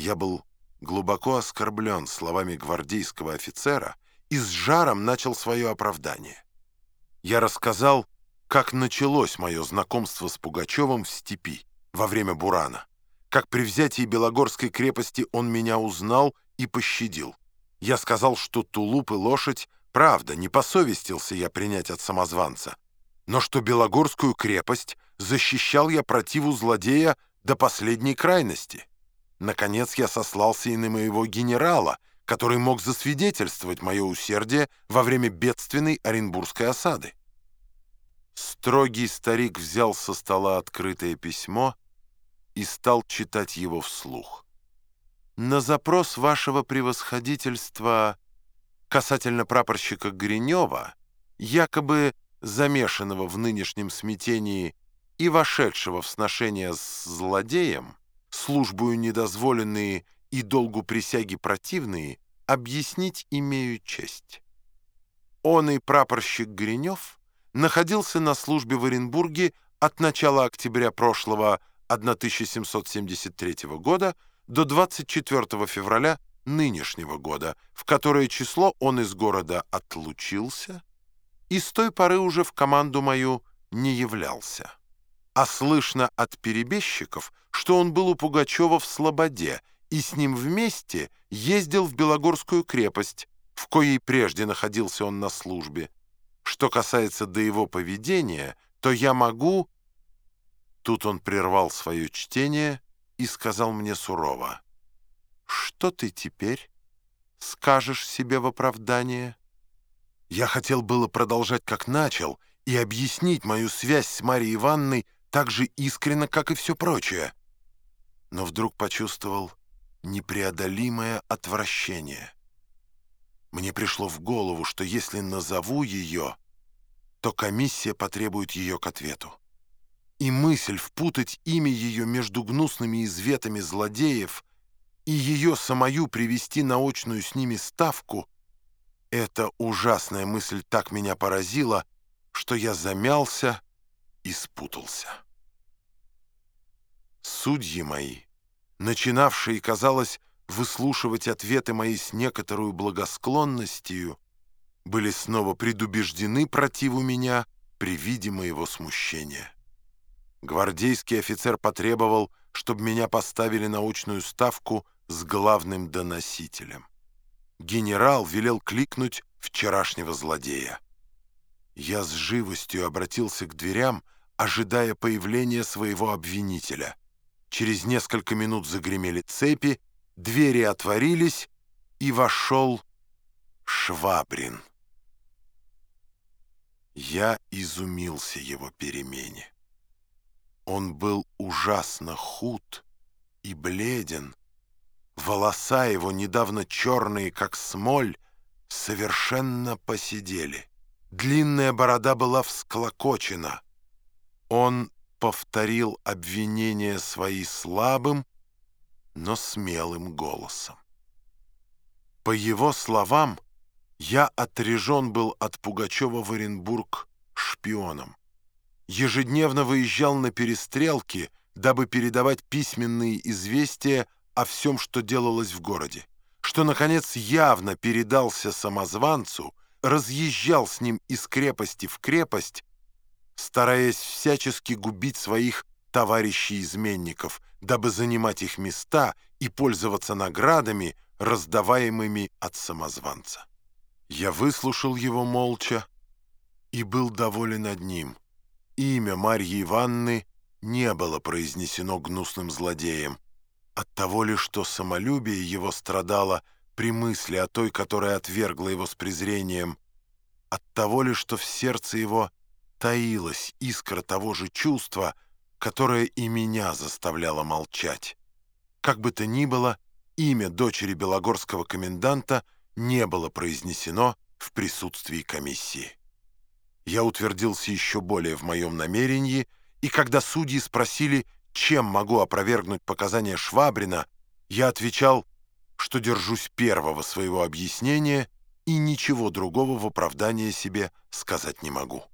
Я был глубоко оскорблен словами гвардейского офицера и с жаром начал свое оправдание. Я рассказал, как началось мое знакомство с Пугачевым в степи во время Бурана, как при взятии Белогорской крепости он меня узнал и пощадил. Я сказал, что тулуп и лошадь, правда, не посовестился я принять от самозванца, но что Белогорскую крепость защищал я противу злодея до последней крайности. Наконец я сослался и на моего генерала, который мог засвидетельствовать мое усердие во время бедственной Оренбургской осады. Строгий старик взял со стола открытое письмо и стал читать его вслух. «На запрос вашего превосходительства касательно прапорщика Гринева, якобы замешанного в нынешнем смятении и вошедшего в сношение с злодеем, службую недозволенные и долгу присяги противные, объяснить имею честь. Он и прапорщик Гринев находился на службе в Оренбурге от начала октября прошлого 1773 года до 24 февраля нынешнего года, в которое число он из города отлучился и с той поры уже в команду мою не являлся а слышно от перебежчиков, что он был у Пугачева в Слободе и с ним вместе ездил в Белогорскую крепость, в коей прежде находился он на службе. Что касается до его поведения, то я могу...» Тут он прервал свое чтение и сказал мне сурово, «Что ты теперь скажешь себе в оправдание?» Я хотел было продолжать, как начал, и объяснить мою связь с Марией Ивановной так же искренно, как и все прочее. Но вдруг почувствовал непреодолимое отвращение. Мне пришло в голову, что если назову ее, то комиссия потребует ее к ответу. И мысль впутать имя ее между гнусными изветами злодеев и ее самую привести на очную с ними ставку, эта ужасная мысль так меня поразила, что я замялся, и спутался. Судьи мои, начинавшие, казалось, выслушивать ответы мои с некоторую благосклонностью, были снова предубеждены противу меня при виде моего смущения. Гвардейский офицер потребовал, чтобы меня поставили на очную ставку с главным доносителем. Генерал велел кликнуть вчерашнего злодея. Я с живостью обратился к дверям, ожидая появления своего обвинителя. Через несколько минут загремели цепи, двери отворились, и вошел Швабрин. Я изумился его перемене. Он был ужасно худ и бледен. Волоса его, недавно черные, как смоль, совершенно посидели. Длинная борода была всклокочена. Он повторил обвинения свои слабым, но смелым голосом. По его словам, я отрежен был от Пугачева в Оренбург шпионом. Ежедневно выезжал на перестрелки, дабы передавать письменные известия о всем, что делалось в городе, что, наконец, явно передался самозванцу, разъезжал с ним из крепости в крепость, стараясь всячески губить своих товарищей-изменников, дабы занимать их места и пользоваться наградами, раздаваемыми от самозванца. Я выслушал его молча и был доволен одним. Имя Марьи Ивановны не было произнесено гнусным злодеем. От того ли, что самолюбие его страдало при мысли о той, которая отвергла его с презрением, от того ли, что в сердце его таилась искра того же чувства, которое и меня заставляло молчать. Как бы то ни было, имя дочери белогорского коменданта не было произнесено в присутствии комиссии. Я утвердился еще более в моем намерении, и когда судьи спросили, чем могу опровергнуть показания Швабрина, я отвечал что держусь первого своего объяснения и ничего другого в оправдание себе сказать не могу.